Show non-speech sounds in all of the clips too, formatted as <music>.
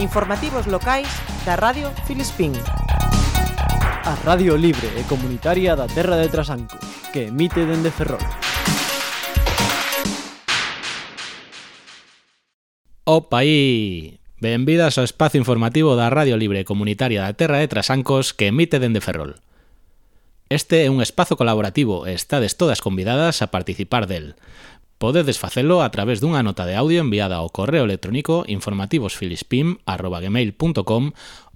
Informativos locais da Radio Filispín. A Radio Libre e Comunitaria da Terra de Trasanco, que emite dende Ferrol. Opaí! Benvidas ao espazo informativo da Radio Libre Comunitaria da Terra de Trasancos que emite dende Ferrol. Este é un espazo colaborativo e estades todas convidadas a participar del. Podedes facelo a través dunha nota de audio enviada ao correo electrónico informativosfilispim.gmail.com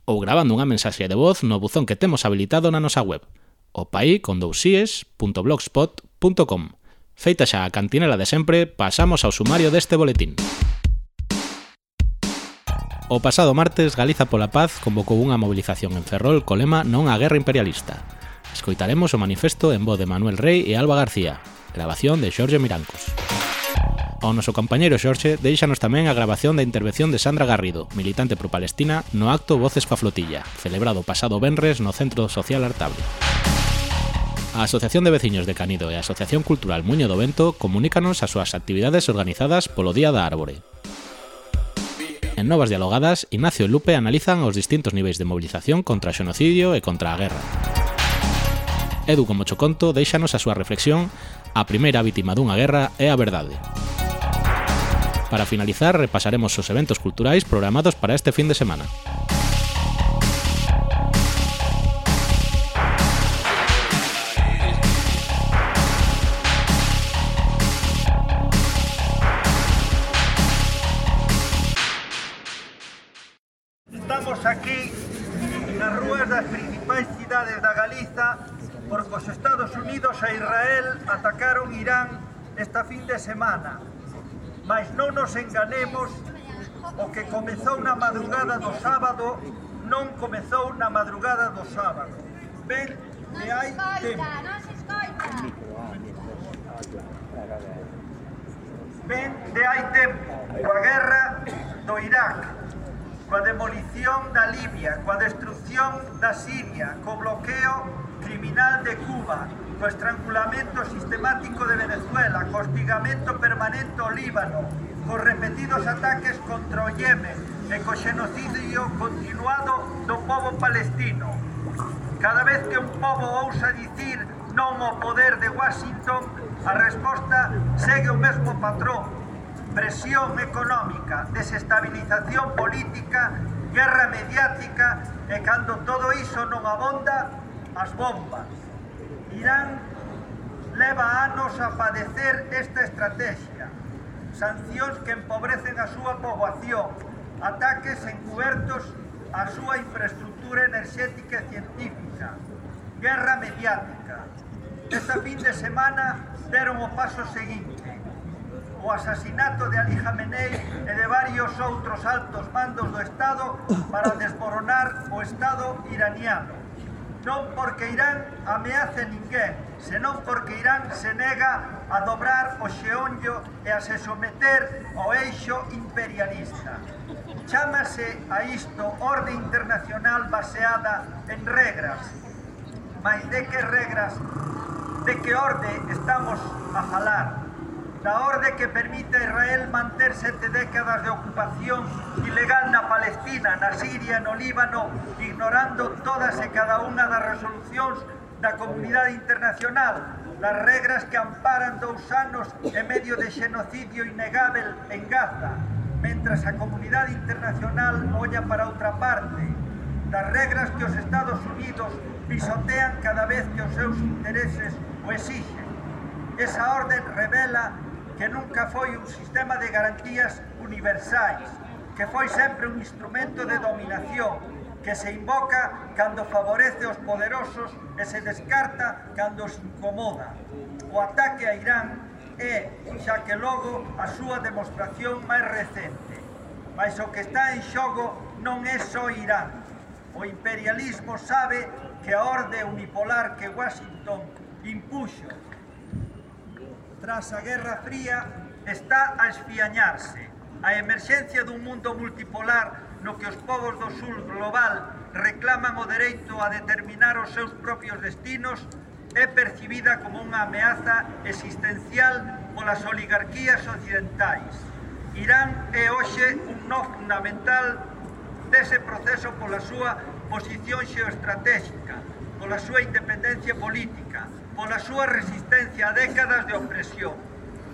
ou grabando unha mensaxe de voz no buzón que temos habilitado na nosa web opaicondousies.blogspot.com Feita xa a cantinela de sempre, pasamos ao sumario deste boletín. O pasado martes, Galiza pola Paz convocou unha movilización en Ferrol co lema Non a guerra imperialista. Escoitaremos o manifesto en voz de Manuel Rey e Alba García, grabación de Xorge Mirancos. O noso compañeiro Xorxe deixanos tamén a grabación da intervención de Sandra Garrido, militante pro Palestina, no acto Voces coa Flotilla, celebrado pasado Benres no Centro Social Artable. A Asociación de Veciños de Canido e a Asociación Cultural Muño do Vento comunícanos as súas actividades organizadas polo Día da Árbore. En Novas Dialogadas, Ignacio e Lupe analizan os distintos niveis de mobilización contra o xenocidio e contra a guerra. Edu como Choconto deixanos a súa reflexión A primeira vítima dunha guerra é a verdade. Para finalizar, repasaremos os eventos culturais programados para este fin de semana. esta fin de semana. Mas non nos enganemos, o que comezou na madrugada do sábado non comezou na madrugada do sábado. Ben, de hai tempo. Ben, de hai tempo, coa guerra do Irak, coa demolición da Libia, coa destrucción da Siria, co bloqueo criminal de Cuba, co estrangulamento sistemático de Venezuela, co hostigamento permanente ao Líbano, cos repetidos ataques contra o Yemen e co xenocidio continuado do povo palestino. Cada vez que un povo ousa dicir non ao poder de Washington, a resposta segue o mesmo patrón. Presión económica, desestabilización política, guerra mediática e cando todo iso non abonda, as bombas. Irán leva anos a padecer esta estrategia. Sancións que empobrecen a súa poboación, ataques encubertos a súa infraestructura enerxética e científica, guerra mediática. Esta fin de semana deron o paso seguinte, o asasinato de Ali Khamenei e de varios outros altos mandos do Estado para desboronar o Estado iraniano non porque Irán ameace ninguén, senón porque Irán se nega a dobrar o xeonllo e a se someter ao eixo imperialista. Chámase a isto orde internacional baseada en regras, mas de que regras, de que orde estamos a falar? da orde que permite a Israel manter sete décadas de ocupación ilegal na Palestina, na Siria, no Líbano, ignorando todas e cada unha das resolucións da comunidade internacional, das regras que amparan dous anos e medio de xenocidio inegável en Gaza, mentras a comunidade internacional olla para outra parte, das regras que os Estados Unidos pisotean cada vez que os seus intereses o exixen. Esa orden revela que nunca foi un sistema de garantías universais, que foi sempre un instrumento de dominación, que se invoca cando favorece os poderosos e se descarta cando os incomoda. O ataque a Irán é, xa que logo, a súa demostración máis recente. Mas o que está en xogo non é só Irán. O imperialismo sabe que a orde unipolar que Washington impuxo tras a Guerra Fría está a esfiañarse. A emerxencia dun mundo multipolar no que os povos do sur global reclaman o dereito a determinar os seus propios destinos é percibida como unha ameaza existencial polas oligarquías occidentais. Irán é hoxe un no fundamental dese proceso pola súa posición xeoestratégica, pola súa independencia política, pola súa resistencia a décadas de opresión.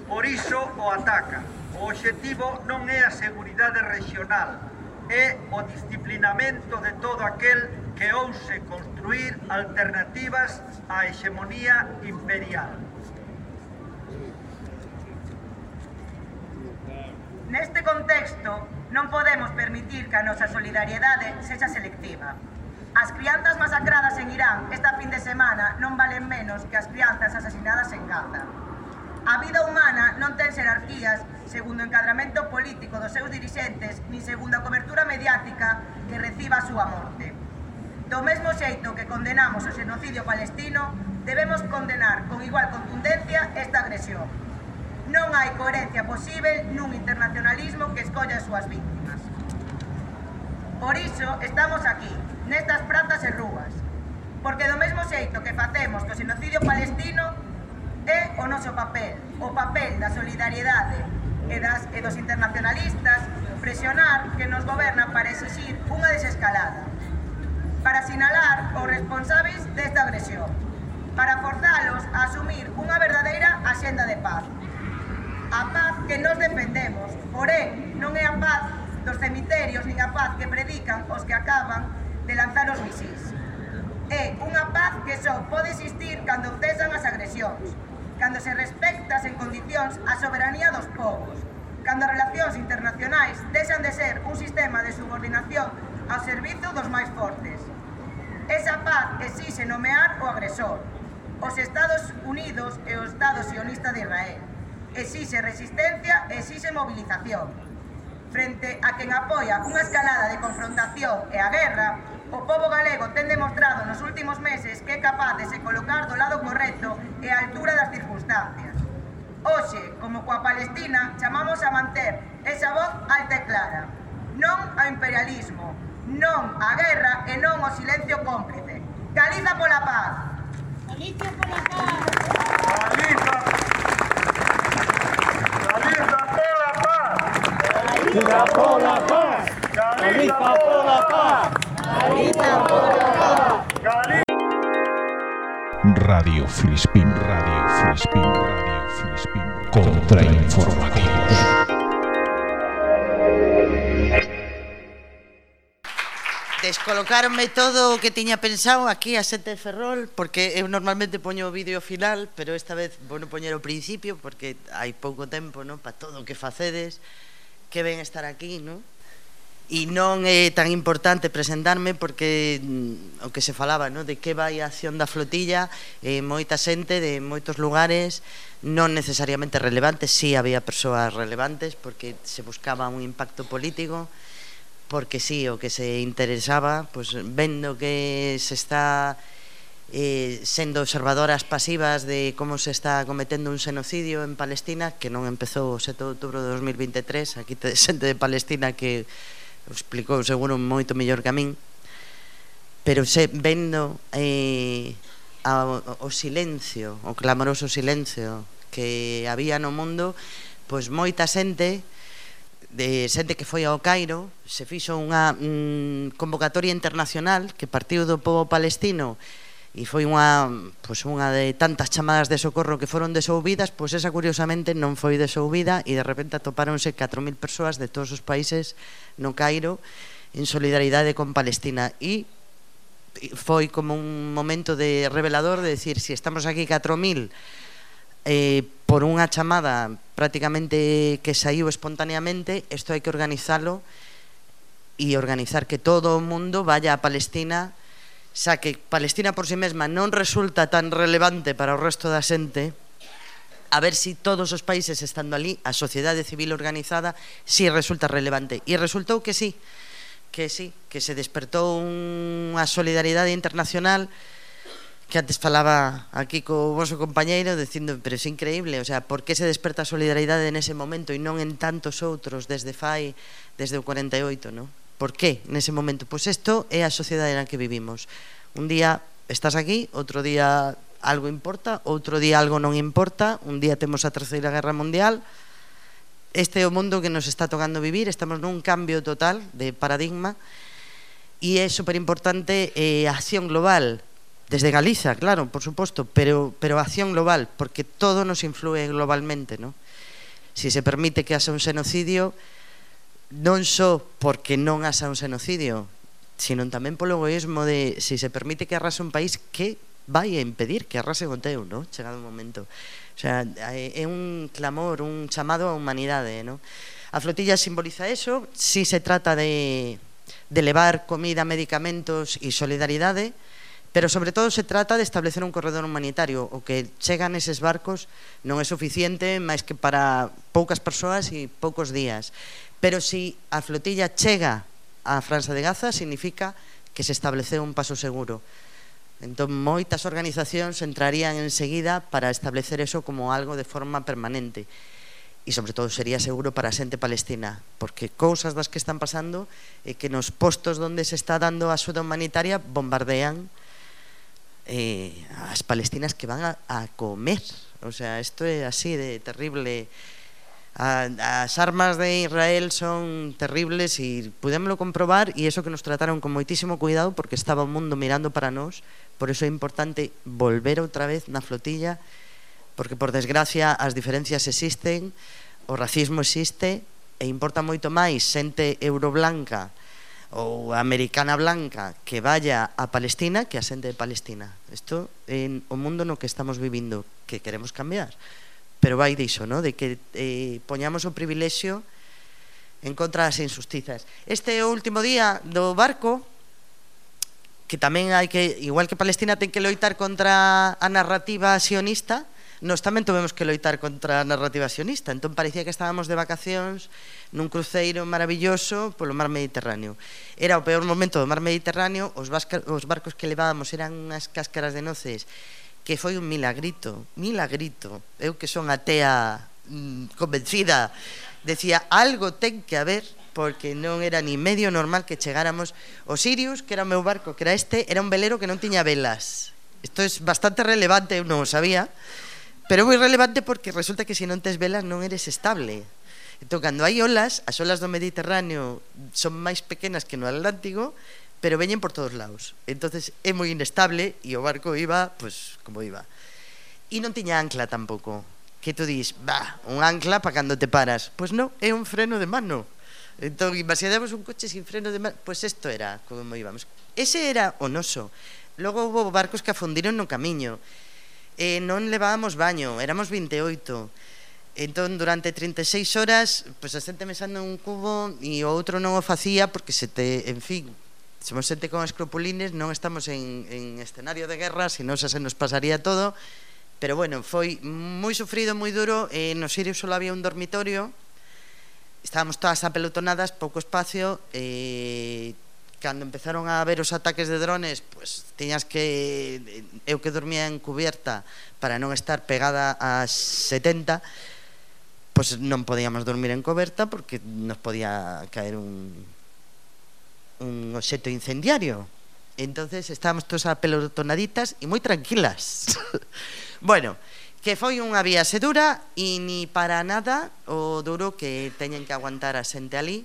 Por iso o ataca. O obxectivo non é a seguridade regional, é o disciplinamento de todo aquel que ouse construir alternativas á hexemonía imperial. Neste contexto, non podemos permitir que a nosa solidariedade sexa selectiva. As crianzas masacradas en Irán esta fin de semana non valen menos que as crianzas asasinadas en Gaza. A vida humana non ten xerarquías segundo o encadramento político dos seus dirixentes ni segundo a cobertura mediática que reciba a súa morte. Do mesmo xeito que condenamos o xenocidio palestino, debemos condenar con igual contundencia esta agresión. Non hai coherencia posible nun internacionalismo que escolla as súas víctimas. Por iso estamos aquí, e dos internacionalistas presionar que nos goberna para exixir unha desescalada, para sinalar os responsáveis desta agresión, para forzalos a asumir unha verdadeira axenda de paz. A paz que nos defendemos, porén, non é a paz dos cemiterios nin a paz que predican os que acaban de lanzar os misís. É unha paz que só pode existir cando cesan as agresións, cando se respectas en condicións a soberanía dos povos, cando as relacións internacionais deixan de ser un sistema de subordinación ao servizo dos máis fortes. Esa paz exixe nomear o agresor, os Estados Unidos e o Estado sionista de Israel. Exixe resistencia e exixe mobilización. Frente a quen apoia unha escalada de confrontación e a guerra, o povo galego ten demostrado nos últimos meses que é capaz de se colocar do lado correcto e a altura das circunstancias. Hoxe, como coa Palestina, chamamos a manter esa voz alta e clara. Non ao imperialismo, non á guerra e non ao silencio cómplice. Galiza pola paz! Galicia pola paz! Galiza Galiza pola paz. Galiza pola paz. Galiza pola paz. Radio Filispín, Radio Filispín, Radio Filispín. Contrainformativos. Descolocaronme todo o que tiña pensado aquí a Sete Ferrol porque eu normalmente poño o vídeo final, pero esta vez vou non poñer o principio porque hai pouco tempo, non, para todo o que facedes. Que ben estar aquí, non? e non é tan importante presentarme porque mm, o que se falaba no? de que vai a acción da flotilla eh, moita xente de moitos lugares non necesariamente relevantes si sí, había persoas relevantes porque se buscaba un impacto político porque si sí, o que se interesaba pues, vendo que se está eh, sendo observadoras pasivas de como se está cometendo un xenocidio en Palestina que non empezou o 7 de outubro de 2023 aquí te, <laughs> xente de Palestina que explicou seguro moito mellor que a min pero se vendo eh, a, o silencio o clamoroso silencio que había no mundo pois moita xente de xente que foi ao Cairo se fixo unha mm, convocatoria internacional que partiu do povo palestino e foi unha, pois, unha de tantas chamadas de socorro que foron desouvidas, pois esa curiosamente non foi desouvida e de repente atopáronse 4.000 persoas de todos os países no Cairo en solidaridade con Palestina. E foi como un momento de revelador de decir, si estamos aquí 4.000 eh, por unha chamada prácticamente que saiu espontaneamente, isto hai que organizalo e organizar que todo o mundo vaya a Palestina xa que Palestina por si sí mesma non resulta tan relevante para o resto da xente, a ver si todos os países estando ali, a sociedade civil organizada, si resulta relevante. E resultou que sí, que sí, que se despertou unha solidaridade internacional que antes falaba aquí co vosso compañeiro dicindo, pero é increíble, o sea, por que se desperta a solidaridade nese momento e non en tantos outros desde fai, desde o 48, non? Por que nese momento? Pois isto é a sociedade na que vivimos. Un día estás aquí, outro día algo importa, outro día algo non importa, un día temos a Terceira Guerra Mundial, este é o mundo que nos está tocando vivir, estamos nun cambio total de paradigma e é superimportante eh, a acción global, desde Galiza, claro, por suposto, pero, pero a acción global, porque todo nos influe globalmente, ¿no? Si se permite que haxa un xenocidio, non só porque non asa un xenocidio, sino tamén polo egoísmo de se si se permite que arrase un país, que vai a impedir que arrase o teu, no? chegado o momento. O sea, é un clamor, un chamado á humanidade. No? A flotilla simboliza eso, si se trata de, de levar comida, medicamentos e solidaridade, Pero sobre todo se trata de establecer un corredor humanitario, o que chegan eses barcos non é suficiente máis que para poucas persoas e poucos días. Pero si a flotilla chega a França de Gaza, significa que se estableceu un paso seguro. Entón, moitas organizacións entrarían enseguida para establecer eso como algo de forma permanente. E, sobre todo, sería seguro para a xente palestina, porque cousas das que están pasando é que nos postos onde se está dando a axuda humanitaria bombardean eh, as palestinas que van a, a comer. O sea, isto é así de terrible a, as armas de Israel son terribles e pudémoslo comprobar e eso que nos trataron con moitísimo cuidado porque estaba o mundo mirando para nós por eso é importante volver outra vez na flotilla porque por desgracia as diferencias existen o racismo existe e importa moito máis xente euroblanca ou americana blanca que vaya a Palestina que a xente de Palestina. Isto é o mundo no que estamos vivindo que queremos cambiar pero vai diso, no? de que eh, poñamos o privilexio en contra das injustizas. Este é o último día do barco, que tamén hai que, igual que Palestina ten que loitar contra a narrativa sionista, nós tamén tivemos que loitar contra a narrativa sionista. Entón parecía que estábamos de vacacións nun cruceiro maravilloso polo mar Mediterráneo. Era o peor momento do mar Mediterráneo, os, vasca, os barcos que levábamos eran unhas cáscaras de noces que foi un milagrito, milagrito. Eu que son atea mm, convencida, decía, algo ten que haber porque non era ni medio normal que chegáramos o Sirius, que era o meu barco, que era este, era un velero que non tiña velas. Isto é bastante relevante, eu non o sabía, pero moi relevante porque resulta que se non tes velas non eres estable. Entón, cando hai olas, as olas do Mediterráneo son máis pequenas que no Atlántico, pero veñen por todos lados. Entonces é moi inestable e o barco iba, pois, pues, como iba. E non tiña ancla tampouco. Que tú dis, bah, un ancla para cando te paras. Pois pues non, é un freno de mano. Entón, imaginamos un coche sin freno de mano. Pois pues isto era como íbamos. Ese era o noso. Logo houve barcos que afundiron no camiño. E non levábamos baño, éramos 28. Entón, durante 36 horas, pois pues, a xente mesando un cubo e o outro non o facía porque se te, en fin, somos xente con escrupulines, non estamos en, en escenario de guerra, senón xa se nos pasaría todo, pero bueno, foi moi sufrido, moi duro, eh, no Sirio só había un dormitorio, estábamos todas apelotonadas, pouco espacio, e eh, cando empezaron a haber os ataques de drones, pues tiñas que eu que dormía en cubierta para non estar pegada a 70, pues non podíamos dormir en coberta porque nos podía caer un un obxecto incendiario. Entonces estábamos todos apelotonaditas e moi tranquilas. <laughs> bueno, que foi unha viaxe dura e ni para nada o duro que teñen que aguantar a xente ali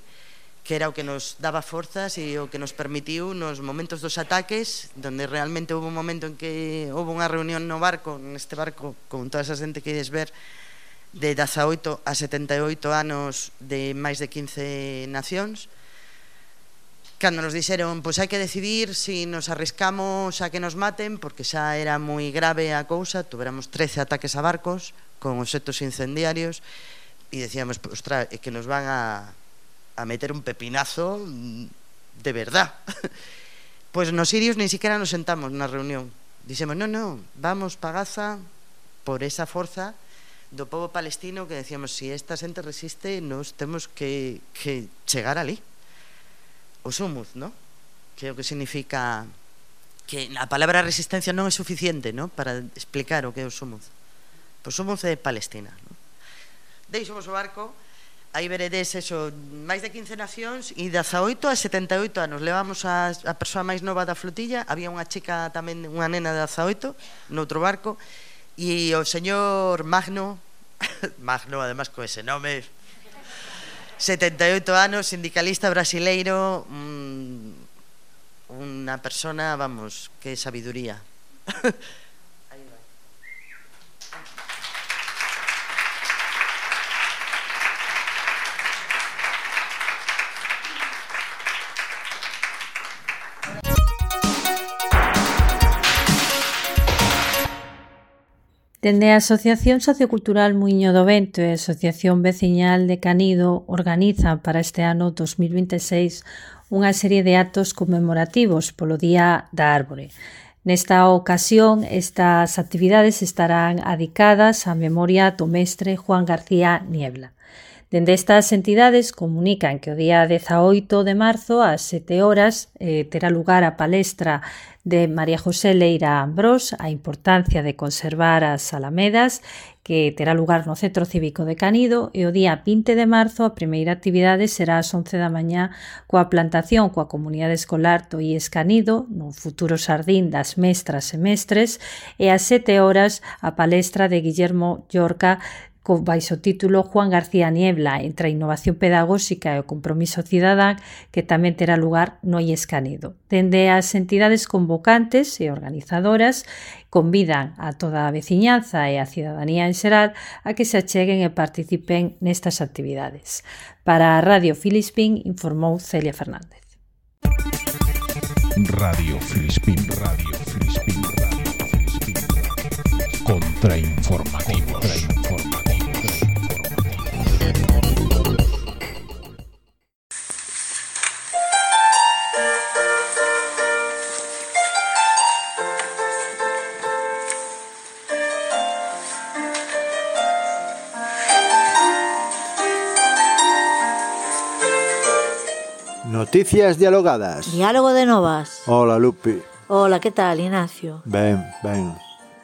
que era o que nos daba forzas e o que nos permitiu nos momentos dos ataques, donde realmente houve un momento en que houve unha reunión no barco, neste barco, con toda esa xente que ides ver, de 18 a 78 anos de máis de 15 nacións, cando nos dixeron pois hai que decidir se si nos arriscamos a que nos maten porque xa era moi grave a cousa tuveramos 13 ataques a barcos con objetos incendiarios e decíamos, ostra, é que nos van a, a meter un pepinazo de verdad <laughs> pois nos sirios nin siquiera nos sentamos na reunión. Dixemos, non, non, vamos pa Gaza por esa forza do povo palestino que decíamos, se si esta xente resiste nos temos que, que chegar ali o sumuz, ¿no? que é o que significa que a palabra resistencia non é suficiente ¿no? para explicar o que é o sumuz. Pois sumuz é Palestina. ¿no? Deixamos o barco, aí veredes eso, máis de 15 nacións e 18 a 78 anos. Levamos a, a persoa máis nova da flotilla, había unha chica tamén, unha nena de 18, noutro barco, e o señor Magno, <laughs> Magno, además, co ese nome, 78 anos, sindicalista brasileiro, mmm, unha persona, vamos, que sabiduría. <laughs> Dende a Asociación Sociocultural Muiño do Vento e a Asociación Veciñal de Canido organizan para este ano 2026 unha serie de actos conmemorativos polo Día da Árbore. Nesta ocasión, estas actividades estarán adicadas á memoria do mestre Juan García Niebla. Dende estas entidades comunican que o día 18 de marzo ás 7 horas eh, terá lugar a palestra de María José Leira Ambrós a importancia de conservar as alamedas que terá lugar no Centro Cívico de Canido e o día 20 de marzo a primeira actividade será ás 11 da mañá coa plantación coa comunidade escolar do IES Canido no futuro sardín das mestras e mestres e ás 7 horas a palestra de Guillermo Llorca co baixo título Juan García Niebla entre a innovación pedagóxica e o compromiso cidadán que tamén terá lugar no Iescanedo. Dende as entidades convocantes e organizadoras convidan a toda a veciñanza e a cidadanía en xeral a que se acheguen e participen nestas actividades. Para a Radio Filispín informou Celia Fernández. Radio Filispín, Radio Filispín, Radio Filispín. Contrainformativo. Contrainformativo. Noticias dialogadas. Diálogo de novas. Hola, Lupi. Hola, que tal, Ignacio? Ben, ben.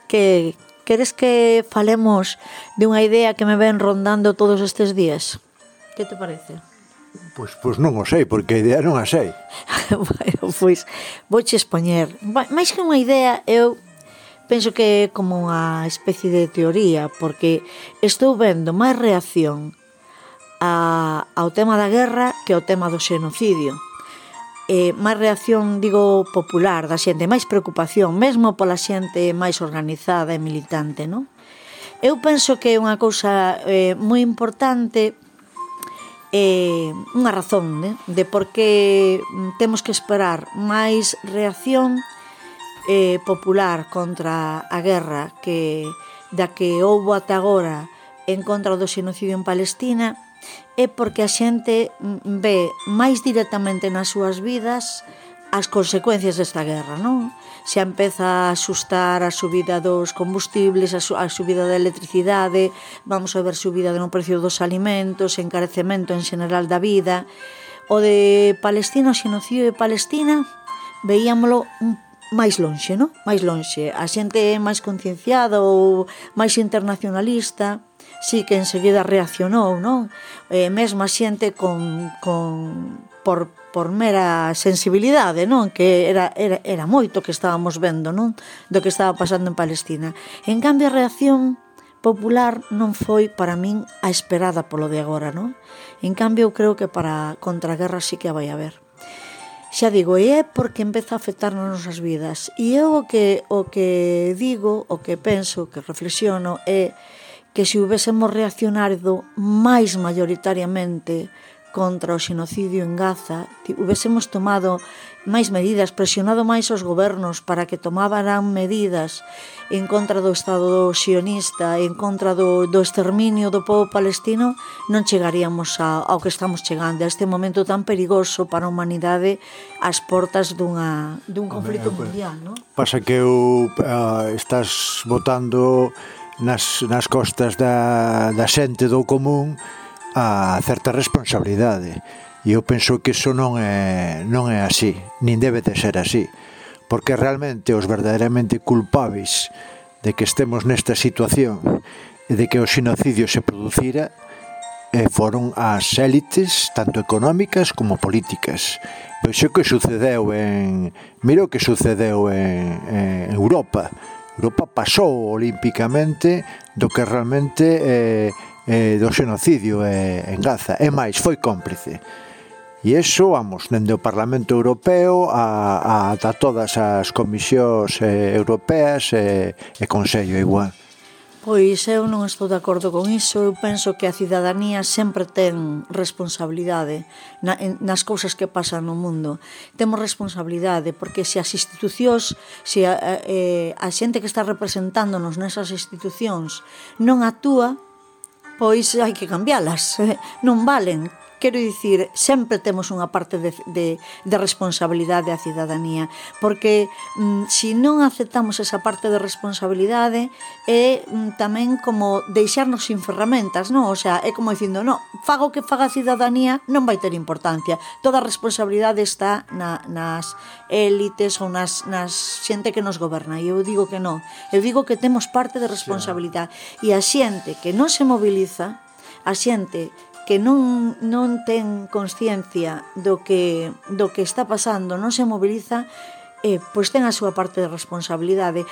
Que queres que falemos de unha idea que me ven rondando todos estes días? Que te parece? Pois, pois non o sei, porque a idea non a sei. <laughs> bueno, pois, vouche expoñer. Mais que unha idea, eu penso que é como unha especie de teoría, porque estou vendo máis reacción a, ao tema da guerra que ao tema do xenocidio eh, máis reacción, digo, popular da xente, máis preocupación, mesmo pola xente máis organizada e militante, non? Eu penso que é unha cousa eh, moi importante eh, unha razón né? de por que temos que esperar máis reacción eh, popular contra a guerra que da que houbo ata agora en contra do xenocidio en Palestina é porque a xente ve máis directamente nas súas vidas as consecuencias desta guerra, non? Se empeza a asustar a subida dos combustibles, a, su a subida da electricidade, vamos a ver subida no precio dos alimentos, encarecemento en general da vida. O de Palestina, o xenocidio de Palestina, veíamolo un máis lonxe, non? Máis lonxe. A xente é máis concienciada ou máis internacionalista, sí que enseguida reaccionou, non? Eh, mesmo a xente con, con, por, por mera sensibilidade, non? Que era, era, era moito que estábamos vendo, non? Do que estaba pasando en Palestina. En cambio, a reacción popular non foi para min a esperada polo de agora, non? En cambio, eu creo que para contra guerra sí que a vai haber xa digo, e é porque empeza a afectar nas nosas vidas. E eu o que, o que digo, o que penso, o que reflexiono é que se hubésemos reaccionado máis mayoritariamente contra o xenocidio en Gaza, hubésemos tomado máis medidas, presionado máis os gobernos para que tomaran medidas en contra do Estado sionista, en contra do, do exterminio do povo palestino, non chegaríamos a, ao que estamos chegando, a este momento tan perigoso para a humanidade ás portas dunha, dun conflito Hombre, mundial. Non? Pasa que eu, uh, estás votando nas, nas costas da, da xente do común a certa responsabilidade e eu penso que iso non é, non é así, nin debe de ser así porque realmente os verdadeiramente culpáveis de que estemos nesta situación e de que o xinocidio se producira e foron as élites tanto económicas como políticas. Pois Vexo que sucedeu en mira o que sucedeu en, en Europa. Europa pasou olímpicamente do que realmente eh, eh, do xenocidio eh, en Gaza. E máis, foi cómplice. E iso, vamos, dende o Parlamento Europeo a, a, a todas as comisións eh, europeas eh, e Consello igual. Pois eu non estou de acordo con iso, eu penso que a cidadanía sempre ten responsabilidade na, en, nas cousas que pasan no mundo. Temos responsabilidade porque se as institucións, se a, eh, a xente que está representándonos nesas institucións non actúa, pois hai que cambialas, <laughs> non valen. Quero dicir, sempre temos unha parte de, de, de responsabilidade a cidadanía, porque mm, se non aceptamos esa parte de responsabilidade é mm, tamén como deixarnos sin ferramentas, non? O sea, é como dicindo, non, fago que faga a cidadanía non vai ter importancia. Toda a responsabilidade está na, nas élites ou nas, nas xente que nos goberna. E eu digo que non. Eu digo que temos parte de responsabilidade. E a xente que non se mobiliza, a xente que non, non ten consciencia do que, do que está pasando, non se mobiliza, eh, pois ten a súa parte de responsabilidade.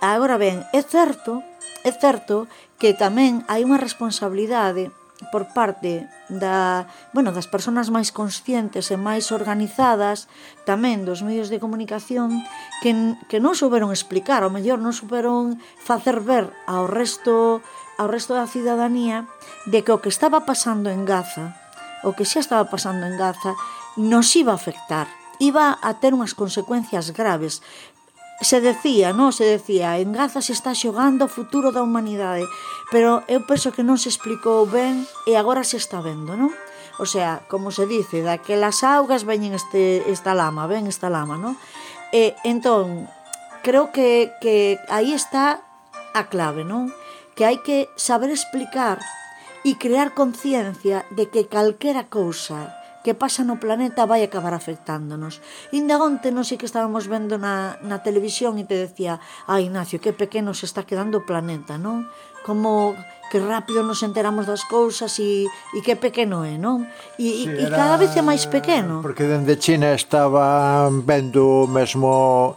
Agora ben, é certo, é certo que tamén hai unha responsabilidade por parte da, bueno, das persoas máis conscientes e máis organizadas tamén dos medios de comunicación que, que non souberon explicar, ou mellor non souberon facer ver ao resto ao resto da cidadanía de que o que estaba pasando en Gaza, o que xa estaba pasando en Gaza, nos iba a afectar, iba a ter unhas consecuencias graves. Se decía, non? Se decía, en Gaza se está xogando o futuro da humanidade, pero eu penso que non se explicou ben e agora se está vendo, non? O sea, como se dice, daquelas augas veñen este, esta lama, ven esta lama, non? E entón, creo que, que aí está a clave, non? que hai que saber explicar e crear conciencia de que calquera cousa que pasa no planeta vai acabar afectándonos. Inda onte non sei que estábamos vendo na, na televisión e te decía, ah Ignacio, que pequeno se está quedando o planeta, non? Como que rápido nos enteramos das cousas e, e que pequeno é, non? E, sí, e cada vez é máis pequeno. Porque dende China estaba vendo mesmo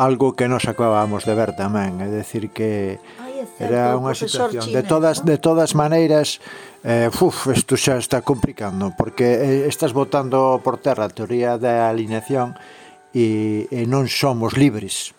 algo que nos acabamos de ver tamén, é decir que ah Era unha situación. De todas de todas maneiras, eh, uf, isto xa está complicando, porque eh, estás botando por terra a teoría da alineación e, e non somos libres.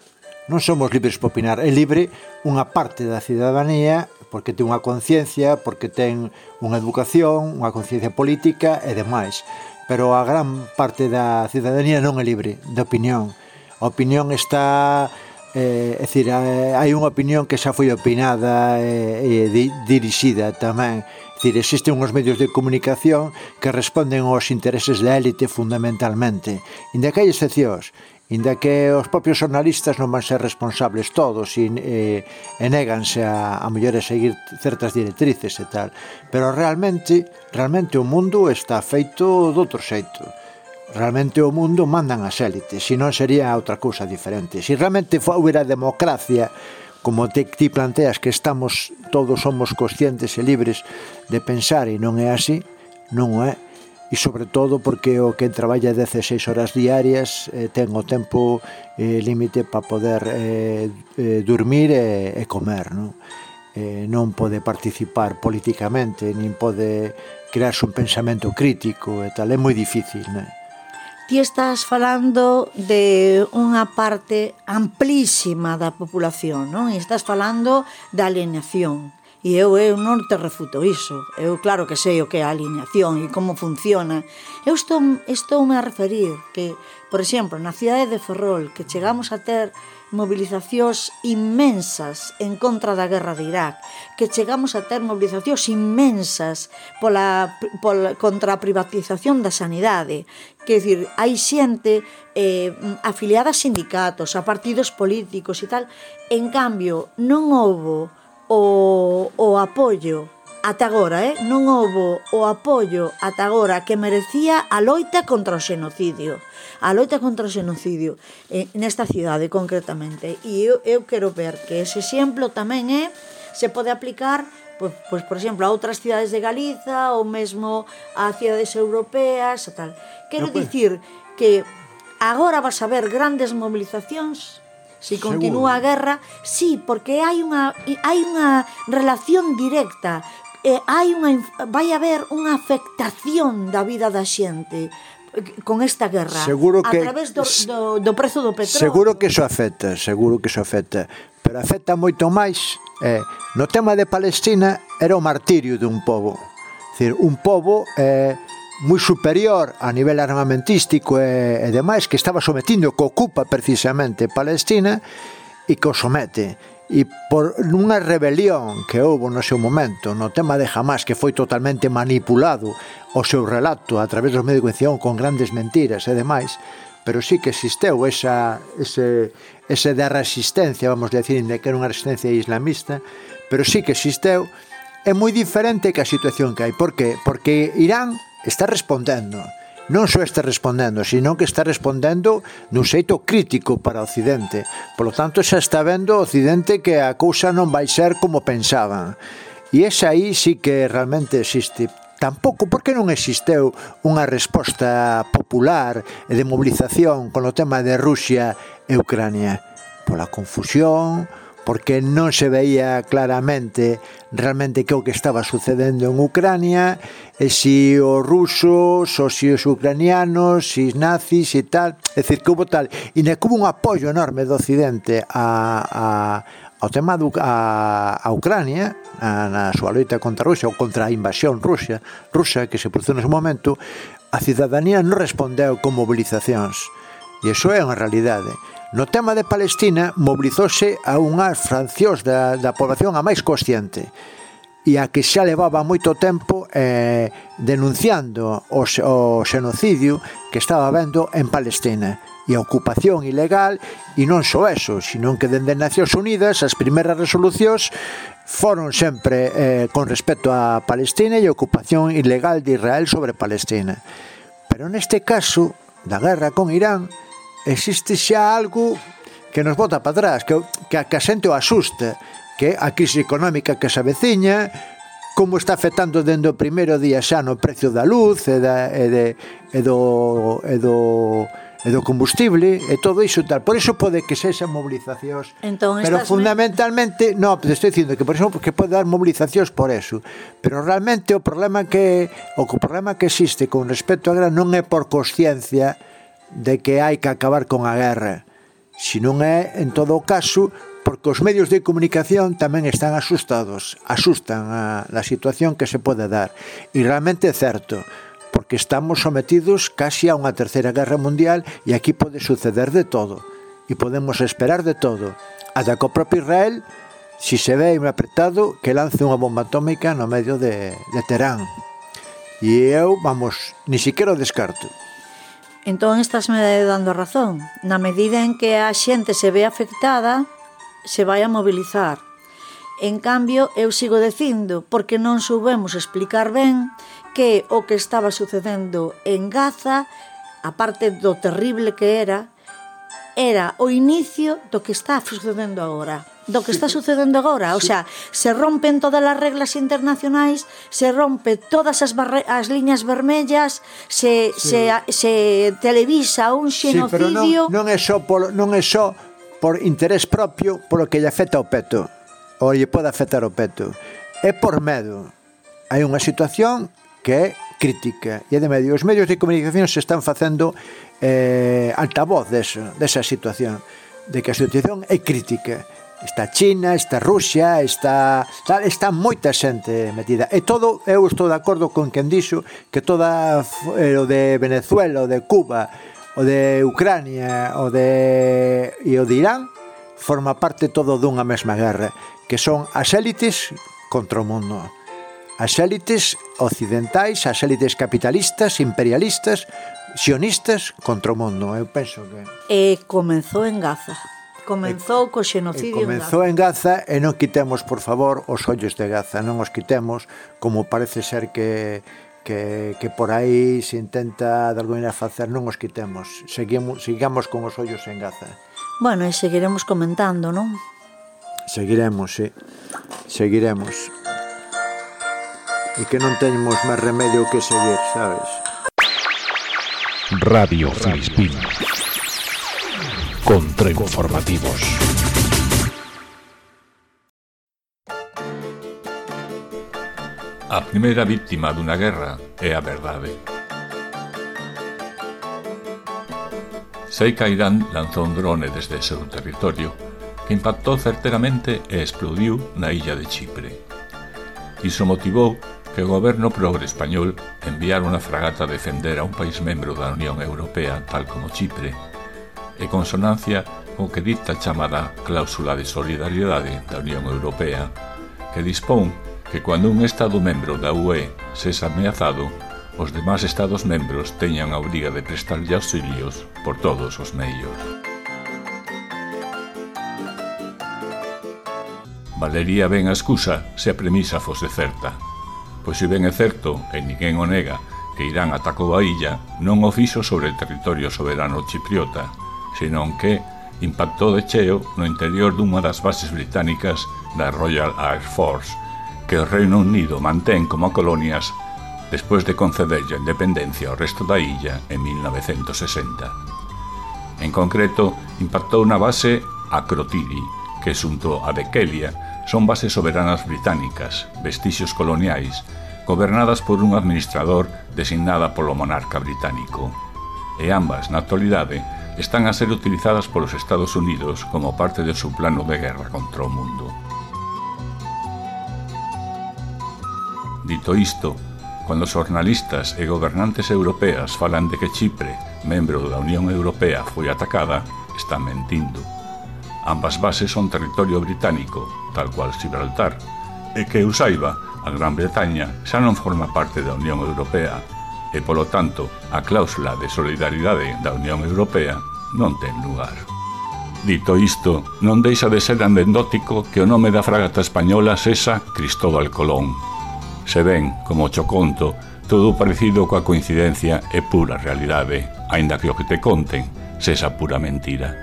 Non somos libres para opinar. É libre unha parte da cidadanía porque ten unha conciencia, porque ten unha educación, unha conciencia política e demais. Pero a gran parte da cidadanía non é libre de opinión. A opinión está eh, é dicir, hai unha opinión que xa foi opinada e, e di, dirixida tamén dicir, existen uns medios de comunicación que responden aos intereses da élite fundamentalmente. Inda que hai excepcións, inda que os propios xornalistas non van ser responsables todos e, e, e neganse a, a mellor a seguir certas directrices e tal. Pero realmente, realmente o mundo está feito doutro xeito. Realmente o mundo mandan as élites, senón sería outra cousa diferente. Se realmente fora democracia, como te, ti planteas que estamos todos somos conscientes e libres de pensar e non é así, non é e sobre todo porque o que traballa 16 horas diarias eh, ten o tempo eh, límite para poder eh, eh, dormir e, e comer non? Eh, non pode participar políticamente nin pode crearse un pensamento crítico e tal, é moi difícil non? ti estás falando de unha parte amplísima da populación, non? E estás falando da alienación. E eu, eu non te refuto iso. Eu claro que sei o que é a alineación e como funciona. Eu estou, estou me a referir que, por exemplo, na cidade de Ferrol, que chegamos a ter movilizacións inmensas en contra da guerra de Irak, que chegamos a ter movilizacións inmensas pola, pola, contra a privatización da sanidade. Que decir, hai xente eh, afiliada a sindicatos, a partidos políticos e tal. En cambio, non houbo o, o apoio ata agora, eh, non houbo o apoio ata agora que merecía a loita contra o xenocidio. A loita contra o xenocidio eh, nesta cidade concretamente. E eu, eu quero ver que ese exemplo tamén é se pode aplicar pois, pois, por exemplo, a outras cidades de Galiza ou mesmo a cidades europeas e tal. Quero no, pues. dicir que agora vas a ver grandes movilizacións se si continúa a guerra, sí, porque hai unha hai unha relación directa e hai unha, vai haber unha afectación da vida da xente con esta guerra seguro que, a través do, do, do prezo do petróleo. Seguro que iso afecta, seguro que iso afecta, pero afecta moito máis eh, no tema de Palestina era o martirio dun pobo. Dicir, un pobo eh, moi superior a nivel armamentístico e, e demais que estaba sometindo que ocupa precisamente Palestina e que o somete e por unha rebelión que houbo no seu momento no tema de Hamas que foi totalmente manipulado o seu relato a través dos medios de comunicación con grandes mentiras e demais pero sí que existeu esa, ese, ese da resistencia, vamos a decir, de que era unha resistencia islamista, pero sí que existeu, é moi diferente que a situación que hai. Por que? Porque Irán está respondendo non só está respondendo, sino que está respondendo dun xeito crítico para Occidente. Por lo tanto, xa está vendo Occidente que a cousa non vai ser como pensaban. E esa aí sí que realmente existe. Tampouco porque non existeu unha resposta popular e de mobilización con o tema de Rusia e Ucrania. Pola confusión, porque non se veía claramente realmente que o que estaba sucedendo en Ucrania, e si os rusos, ou si os ucranianos, si os nazis e tal, é dicir, que hubo tal, e ne hubo un apoio enorme do Occidente a, a, ao tema do, a, a Ucrania a, na súa loita contra Rusia ou contra a invasión rusa, rusa que se produce nese momento, a cidadanía non respondeu con mobilizacións. E iso é unha realidade. No tema de Palestina mobilizouse a unhas francións da, da población a máis consciente e a que xa levaba moito tempo eh, denunciando o, o xenocidio que estaba vendo en Palestina e a ocupación ilegal e non só eso, senón que dende Nacións Unidas as primeiras resolucións foron sempre eh, con respecto a Palestina e a ocupación ilegal de Israel sobre Palestina. Pero neste caso da guerra con Irán, existe xa algo que nos bota para atrás, que, que, que a xente o asusta, que a crise económica que se aveciña, como está afectando dende o primeiro día xa no precio da luz e, da, e, de, e, do, e, do, e do combustible e todo iso tal. Por iso pode que sexan mobilizacións. Entón, pero fundamentalmente, me... no, te estou dicindo que por iso que pode dar mobilizacións por eso. Pero realmente o problema que o problema que existe con respecto a gran non é por consciencia, de que hai que acabar con a guerra. Si non é, en todo o caso, porque os medios de comunicación tamén están asustados, asustan a, a situación que se pode dar. E realmente é certo, porque estamos sometidos casi a unha terceira guerra mundial e aquí pode suceder de todo. E podemos esperar de todo. Ata que o propio Israel, si se ve apretado, que lance unha bomba atómica no medio de, de Terán. E eu, vamos, ni siquiera o descarto. Entón estásme dando razón. Na medida en que a xente se ve afectada, se vai a mobilizar. En cambio, eu sigo dicindo, porque non soubemos explicar ben que o que estaba sucedendo en Gaza, aparte do terrible que era, era o inicio do que está sucedendo agora do que está sucedendo agora, o sea, se rompen todas as reglas internacionais, se rompe todas as barre as liñas vermellas, se sí. se se televisa un xenocidio. Sí, non, non é só por non é só por interés propio polo que lle afecta o peto, ou lle pode afectar o peto. É por medo. Hai unha situación que é crítica e é de medio. Os medios de comunicación se están facendo eh, altavoz deso, desa situación, de que a situación é crítica está China, está Rusia, está tal, está moita xente metida. E todo, eu estou de acordo con quen dixo que toda eh, o de Venezuela, o de Cuba, o de Ucrania, o de e o de Irán forma parte todo dunha mesma guerra, que son as élites contra o mundo. As élites occidentais, as élites capitalistas, imperialistas, sionistas contra o mundo. Eu penso que... E comenzou en Gaza. Comenzou co xenocidio Comenzou en Gaza. en Gaza e non quitemos, por favor, os ollos de Gaza, non os quitemos, como parece ser que que, que por aí se intenta de alguna maneira facer, non os quitemos. Seguimos, sigamos con os ollos en Gaza. Bueno, e seguiremos comentando, non? Seguiremos, sí. Seguiremos. E que non teñemos máis remedio que seguir, sabes? Radio Filispín. Contrainformativos. A primeira víctima dunha guerra é a verdade. Sei que Irán lanzou un drone desde seu territorio que impactou certeramente e explodiu na illa de Chipre. Iso motivou que o goberno progre español enviar unha fragata a defender a un país membro da Unión Europea, tal como Chipre, e consonancia co que dicta a chamada cláusula de solidariedade da Unión Europea, que dispón que cando un Estado membro da UE sexa ameazado, os demás Estados membros teñan a obriga de prestarlle auxilios por todos os meios. Valería ben a excusa se a premisa fose certa. Pois se ben é certo, e ninguén o nega, que Irán atacou a illa, non o fixo sobre o territorio soberano chipriota, senón que impactou de cheo no interior dunha das bases británicas da Royal Air Force, que o Reino Unido mantén como colonias despois de concederlle a independencia ao resto da illa en 1960. En concreto, impactou na base Akrotiri, que xunto a Bekelia son bases soberanas británicas, vestixios coloniais, gobernadas por un administrador designada polo monarca británico. E ambas, na actualidade, están a ser utilizadas polos Estados Unidos como parte de su plano de guerra contra o mundo. Dito isto, cando os jornalistas e gobernantes europeas falan de que Chipre, membro da Unión Europea, foi atacada, están mentindo. Ambas bases son territorio británico, tal cual Gibraltar, e que eu saiba, a Gran Bretaña xa non forma parte da Unión Europea, e, polo tanto, a cláusula de solidaridade da Unión Europea non ten lugar. Dito isto, non deixa de ser anecdótico que o nome da fragata española cesa Cristóbal Colón. Se ven, como cho conto, todo parecido coa coincidencia é pura realidade, aínda que o que te conten cesa pura mentira.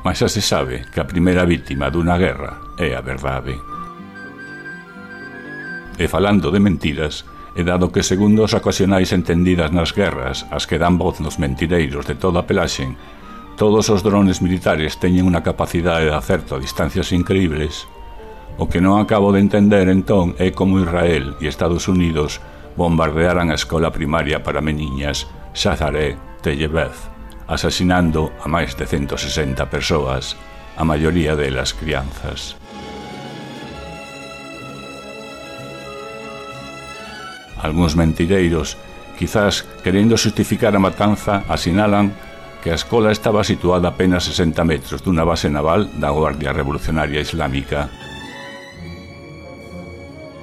Mas xa se sabe que a primeira vítima dunha guerra é a verdade. E falando de mentiras, e dado que segundo os ocasionais entendidas nas guerras, as que dan voz nos mentireiros de toda a pelaxen, todos os drones militares teñen unha capacidade de acerto a distancias increíbles, o que non acabo de entender entón é como Israel e Estados Unidos bombardearan a escola primaria para meniñas Shazaré Tellebeth, asasinando a máis de 160 persoas, a maioría delas crianzas. Algúns mentireiros, quizás querendo justificar a matanza, asinalan que a escola estaba situada apenas 60 metros dunha base naval da Guardia Revolucionaria Islámica.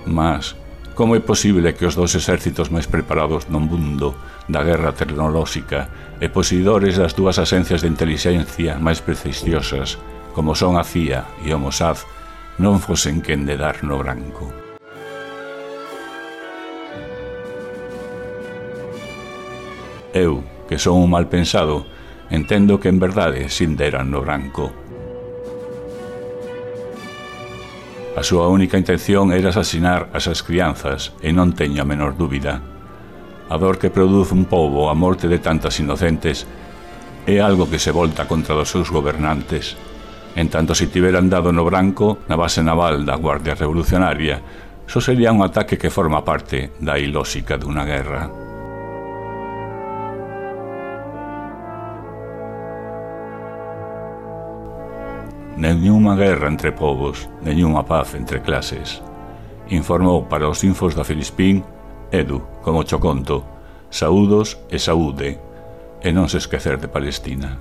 Mas, como é posible que os dous exércitos máis preparados no mundo da guerra tecnolóxica e poseidores das dúas asencias de intelixencia máis preciosas, como son a CIA e o Mossad, non fosen quen de dar no branco? Eu, que son un mal pensado, entendo que en verdade sinderan no branco. A súa única intención era asasinar as as crianzas e non teño a menor dúbida. A dor que produce un povo a morte de tantas inocentes é algo que se volta contra dos seus gobernantes. En tanto se tiveran dado no branco na base naval da Guardia Revolucionaria, só sería un ataque que forma parte da ilóxica dunha guerra. Nenhuma guerra entre povos, nenhuma paz entre clases. Informou para os infos da Filispín, Edu, como cho conto, saúdos e saúde, e non se esquecer de Palestina.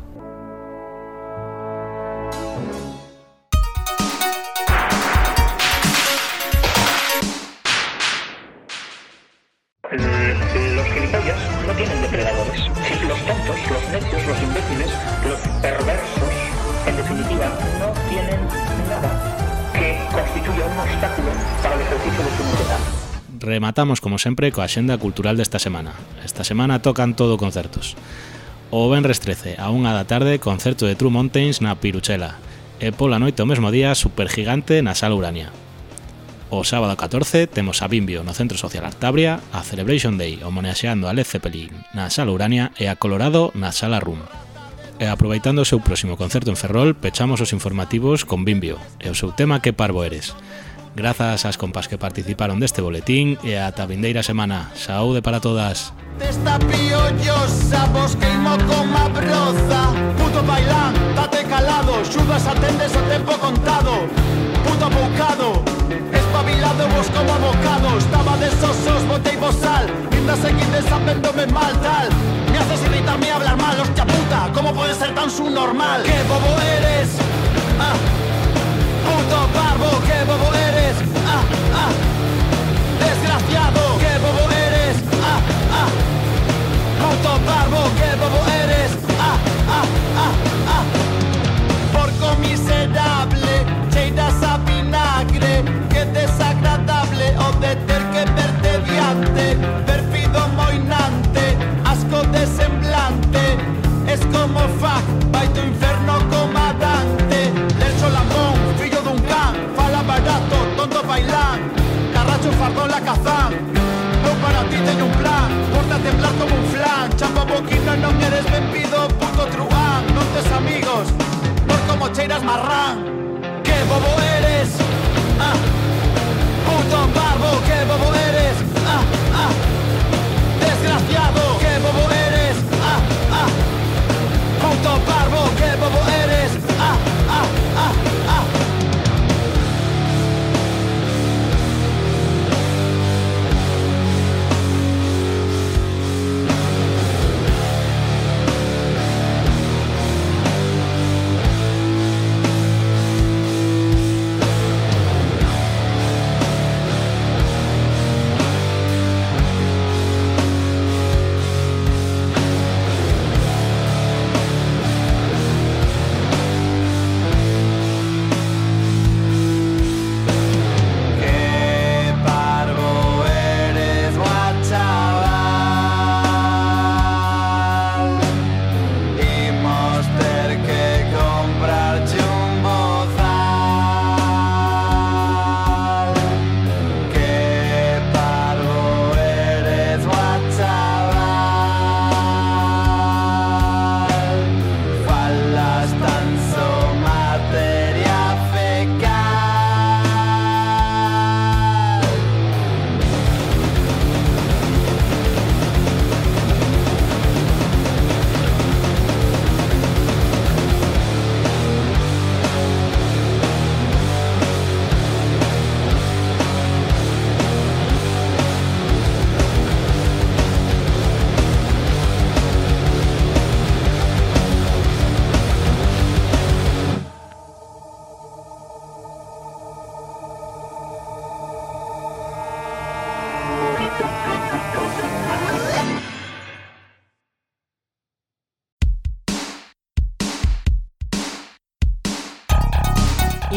Eh, eh, los gilipollas no tienen depredadores. Los tontos, los necios, los imbéciles, los perversos en definitiva, no tienen nada que constituya un obstáculo para el ejercicio de su libertad. Rematamos, como sempre, coa xenda cultural desta semana. Esta semana tocan todo concertos. O Benres 13, a unha da tarde, concerto de True Mountains na Piruchela. E pola noite o mesmo día, Supergigante na Sala Urania. O sábado 14 temos a Bimbio no Centro Social Artabria, a Celebration Day homenaxeando a Led Zeppelin na Sala Urania e a Colorado na Sala Room. E aproveitando o seu próximo concerto en Ferrol, pechamos os informativos con Bimbio e o seu tema Que Parvo Eres. Grazas ás compas que participaron deste boletín e ata a vindeira semana. Saúde para todas. Testa piollosa, bosqueimo como a broza Puto bailán, date calado, xudas atendes o tempo contado Puto bocado Espabilado como abocado Estaba de sosos, botei vos sal Mientras seguides sabéndome mal tal Me haces irritarme a hablar mal Hostia puta, ¿cómo puedes ser tan subnormal? ¿Qué bobo eres? Ah, puto barbo, ¿qué bobo eres? Ah, ah, desgraciado teño un plan como un flan Chapa boquina non eres benvido Puto truán, tes amigos Por como cheiras marrán Que bobo eres ah. Puto barbo, que bobo eres ah, ah. Desgraciado, que bobo eres ah, ah. Puto barbo, que bobo eres